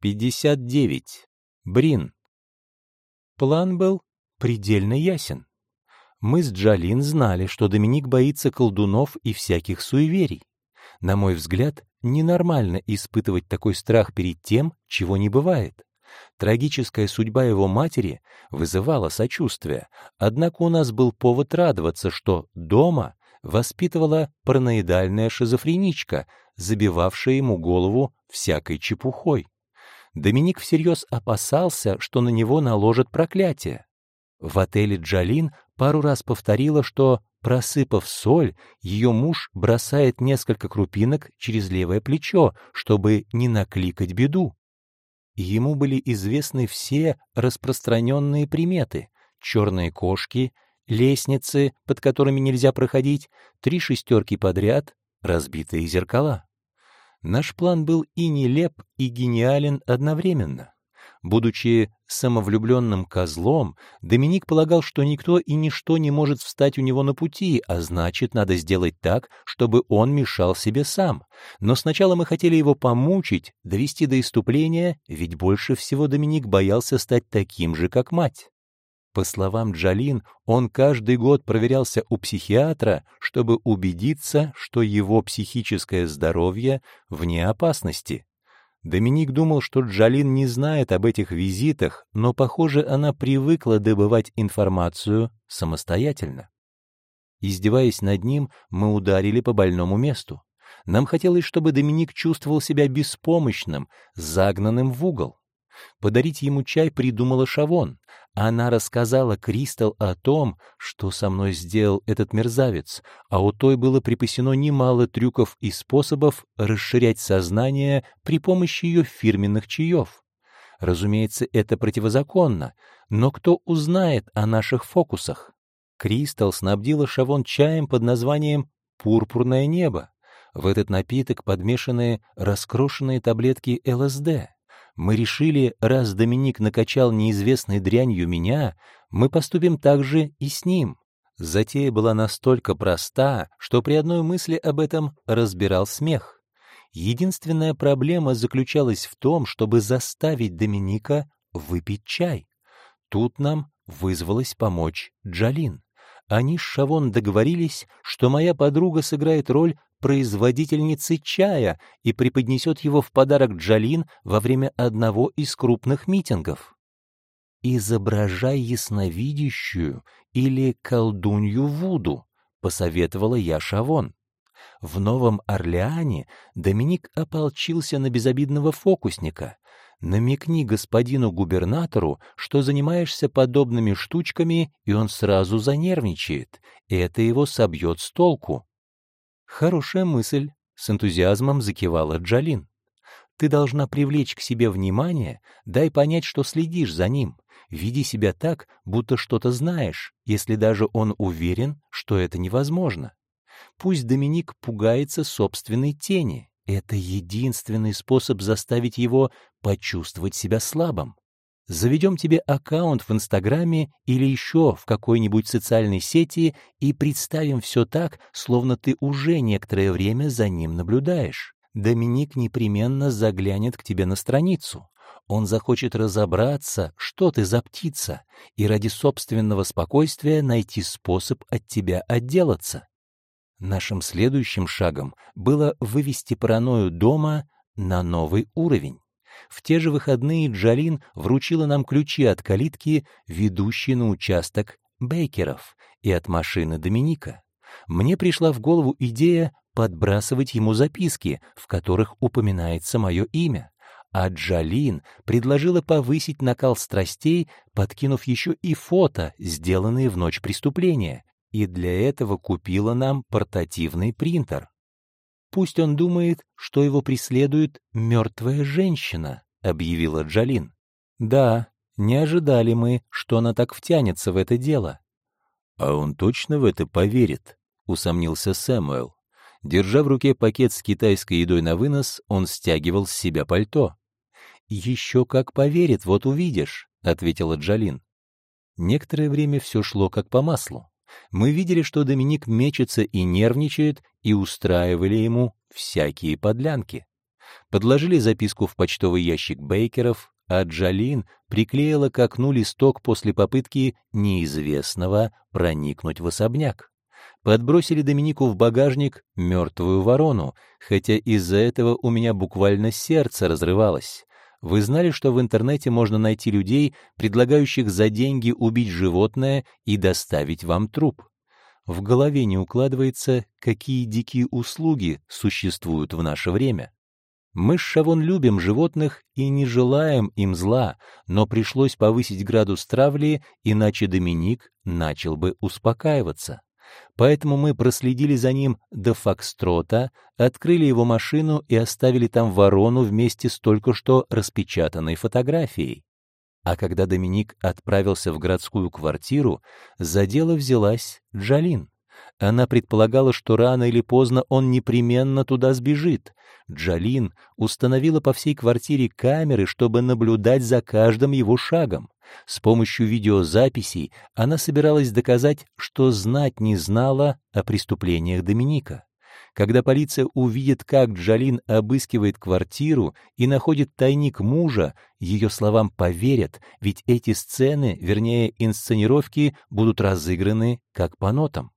59. Брин. План был предельно ясен. Мы с Джалин знали, что Доминик боится колдунов и всяких суеверий. На мой взгляд, ненормально испытывать такой страх перед тем, чего не бывает. Трагическая судьба его матери вызывала сочувствие, однако у нас был повод радоваться, что дома воспитывала параноидальная шизофреничка, забивавшая ему голову всякой чепухой. Доминик всерьез опасался, что на него наложат проклятие. В отеле Джалин пару раз повторила, что, просыпав соль, ее муж бросает несколько крупинок через левое плечо, чтобы не накликать беду. Ему были известны все распространенные приметы — черные кошки, лестницы, под которыми нельзя проходить, три шестерки подряд, разбитые зеркала. Наш план был и нелеп, и гениален одновременно. Будучи самовлюбленным козлом, Доминик полагал, что никто и ничто не может встать у него на пути, а значит, надо сделать так, чтобы он мешал себе сам. Но сначала мы хотели его помучить, довести до иступления, ведь больше всего Доминик боялся стать таким же, как мать. По словам Джалин, он каждый год проверялся у психиатра, чтобы убедиться, что его психическое здоровье вне опасности. Доминик думал, что Джалин не знает об этих визитах, но, похоже, она привыкла добывать информацию самостоятельно. Издеваясь над ним, мы ударили по больному месту. Нам хотелось, чтобы Доминик чувствовал себя беспомощным, загнанным в угол. Подарить ему чай придумала Шавон. Она рассказала Кристал о том, что со мной сделал этот мерзавец, а у той было припасено немало трюков и способов расширять сознание при помощи ее фирменных чаев. Разумеется, это противозаконно, но кто узнает о наших фокусах? Кристал снабдила Шавон чаем под названием «Пурпурное небо». В этот напиток подмешаны раскрошенные таблетки ЛСД. Мы решили, раз Доминик накачал неизвестной дрянью меня, мы поступим так же и с ним. Затея была настолько проста, что при одной мысли об этом разбирал смех. Единственная проблема заключалась в том, чтобы заставить Доминика выпить чай. Тут нам вызвалась помочь Джалин. Они с Шавон договорились, что моя подруга сыграет роль производительницы чая и преподнесет его в подарок Джалин во время одного из крупных митингов. «Изображай ясновидящую или колдунью Вуду», — посоветовала я Шавон. В Новом Орлеане Доминик ополчился на безобидного фокусника. Намекни господину губернатору, что занимаешься подобными штучками, и он сразу занервничает. Это его собьет с толку. «Хорошая мысль», — с энтузиазмом закивала Джалин. «Ты должна привлечь к себе внимание, дай понять, что следишь за ним. Веди себя так, будто что-то знаешь, если даже он уверен, что это невозможно. Пусть Доминик пугается собственной тени. Это единственный способ заставить его почувствовать себя слабым. Заведем тебе аккаунт в Инстаграме или еще в какой-нибудь социальной сети и представим все так, словно ты уже некоторое время за ним наблюдаешь. Доминик непременно заглянет к тебе на страницу. Он захочет разобраться, что ты за птица, и ради собственного спокойствия найти способ от тебя отделаться. Нашим следующим шагом было вывести паранойю дома на новый уровень. В те же выходные Джалин вручила нам ключи от калитки, ведущей на участок Бейкеров, и от машины Доминика. Мне пришла в голову идея подбрасывать ему записки, в которых упоминается мое имя. А Джалин предложила повысить накал страстей, подкинув еще и фото, сделанные в ночь преступления, и для этого купила нам портативный принтер. Пусть он думает, что его преследует мертвая женщина, — объявила Джалин. Да, не ожидали мы, что она так втянется в это дело. А он точно в это поверит, — усомнился Сэмуэл. Держа в руке пакет с китайской едой на вынос, он стягивал с себя пальто. «Еще как поверит, вот увидишь», — ответила Джалин. Некоторое время все шло как по маслу. Мы видели, что Доминик мечется и нервничает, и устраивали ему всякие подлянки. Подложили записку в почтовый ящик Бейкеров, а Джалин приклеила к окну листок после попытки неизвестного проникнуть в особняк. Подбросили Доминику в багажник мертвую ворону, хотя из-за этого у меня буквально сердце разрывалось. Вы знали, что в интернете можно найти людей, предлагающих за деньги убить животное и доставить вам труп? В голове не укладывается, какие дикие услуги существуют в наше время. Мы с Шавон любим животных и не желаем им зла, но пришлось повысить градус травли, иначе Доминик начал бы успокаиваться. Поэтому мы проследили за ним до Фокстрота, открыли его машину и оставили там ворону вместе с только что распечатанной фотографией. А когда Доминик отправился в городскую квартиру, за дело взялась Джалин. Она предполагала, что рано или поздно он непременно туда сбежит. Джалин установила по всей квартире камеры, чтобы наблюдать за каждым его шагом. С помощью видеозаписей она собиралась доказать, что знать не знала о преступлениях Доминика. Когда полиция увидит, как Джалин обыскивает квартиру и находит тайник мужа, ее словам поверят, ведь эти сцены, вернее инсценировки, будут разыграны как по нотам.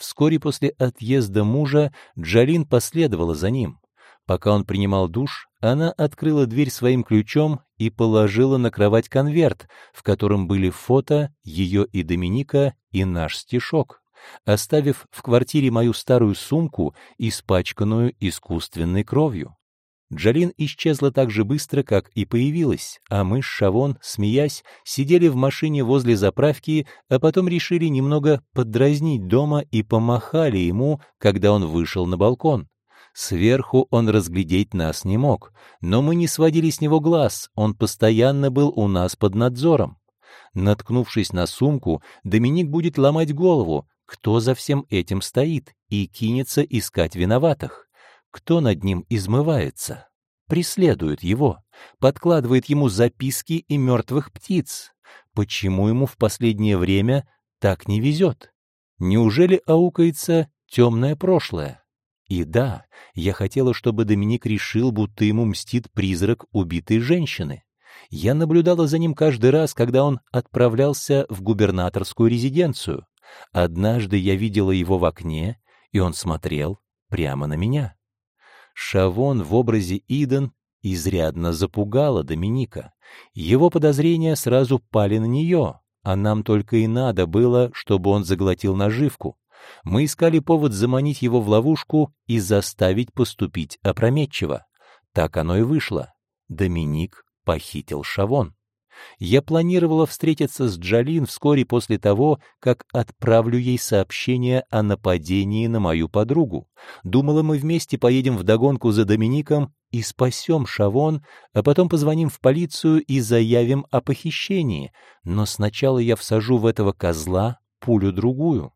Вскоре после отъезда мужа Джалин последовала за ним. Пока он принимал душ, она открыла дверь своим ключом и положила на кровать конверт, в котором были фото ее и Доминика и наш стишок, оставив в квартире мою старую сумку, испачканную искусственной кровью. Джалин исчезла так же быстро, как и появилась, а мы с Шавон, смеясь, сидели в машине возле заправки, а потом решили немного подразнить дома и помахали ему, когда он вышел на балкон. Сверху он разглядеть нас не мог, но мы не сводили с него глаз, он постоянно был у нас под надзором. Наткнувшись на сумку, Доминик будет ломать голову, кто за всем этим стоит, и кинется искать виноватых. Кто над ним измывается? Преследует его, подкладывает ему записки и мертвых птиц. Почему ему в последнее время так не везет? Неужели аукается темное прошлое? И да, я хотела, чтобы Доминик решил, будто ему мстит призрак убитой женщины. Я наблюдала за ним каждый раз, когда он отправлялся в губернаторскую резиденцию. Однажды я видела его в окне, и он смотрел прямо на меня. Шавон в образе Иден изрядно запугала Доминика. Его подозрения сразу пали на нее, а нам только и надо было, чтобы он заглотил наживку. Мы искали повод заманить его в ловушку и заставить поступить опрометчиво. Так оно и вышло. Доминик похитил Шавон. Я планировала встретиться с Джалин вскоре после того, как отправлю ей сообщение о нападении на мою подругу. Думала, мы вместе поедем в догонку за Домиником и спасем Шавон, а потом позвоним в полицию и заявим о похищении. Но сначала я всажу в этого козла пулю-другую.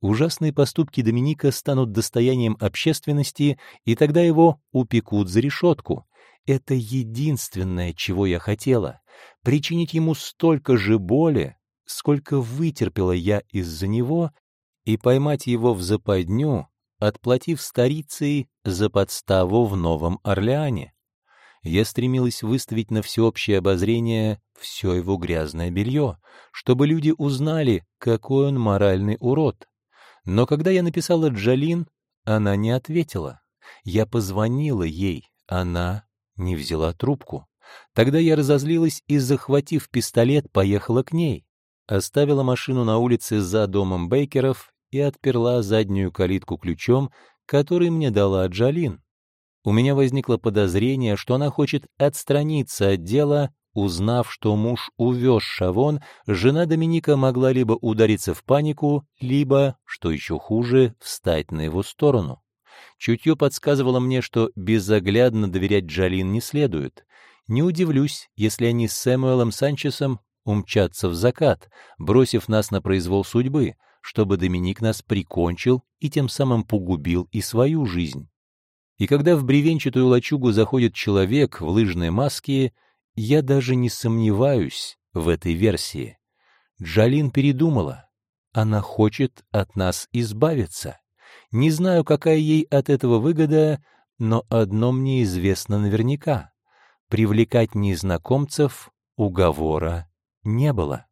Ужасные поступки Доминика станут достоянием общественности, и тогда его упекут за решетку. Это единственное, чего я хотела — причинить ему столько же боли, сколько вытерпела я из-за него, и поймать его в западню, отплатив старицей за подставу в Новом Орлеане. Я стремилась выставить на всеобщее обозрение все его грязное белье, чтобы люди узнали, какой он моральный урод. Но когда я написала Джалин, она не ответила. Я позвонила ей, она не взяла трубку. Тогда я разозлилась и, захватив пистолет, поехала к ней. Оставила машину на улице за домом Бейкеров и отперла заднюю калитку ключом, который мне дала Джалин. У меня возникло подозрение, что она хочет отстраниться от дела Узнав, что муж увез Шавон, жена Доминика могла либо удариться в панику, либо, что еще хуже, встать на его сторону. Чутье подсказывало мне, что безоглядно доверять Джалин не следует. Не удивлюсь, если они с Сэмуэлом Санчесом умчатся в закат, бросив нас на произвол судьбы, чтобы Доминик нас прикончил и тем самым погубил и свою жизнь. И когда в бревенчатую лачугу заходит человек в лыжной маске — я даже не сомневаюсь в этой версии. Джалин передумала. Она хочет от нас избавиться. Не знаю, какая ей от этого выгода, Но одно мне известно наверняка. Привлекать незнакомцев уговора не было.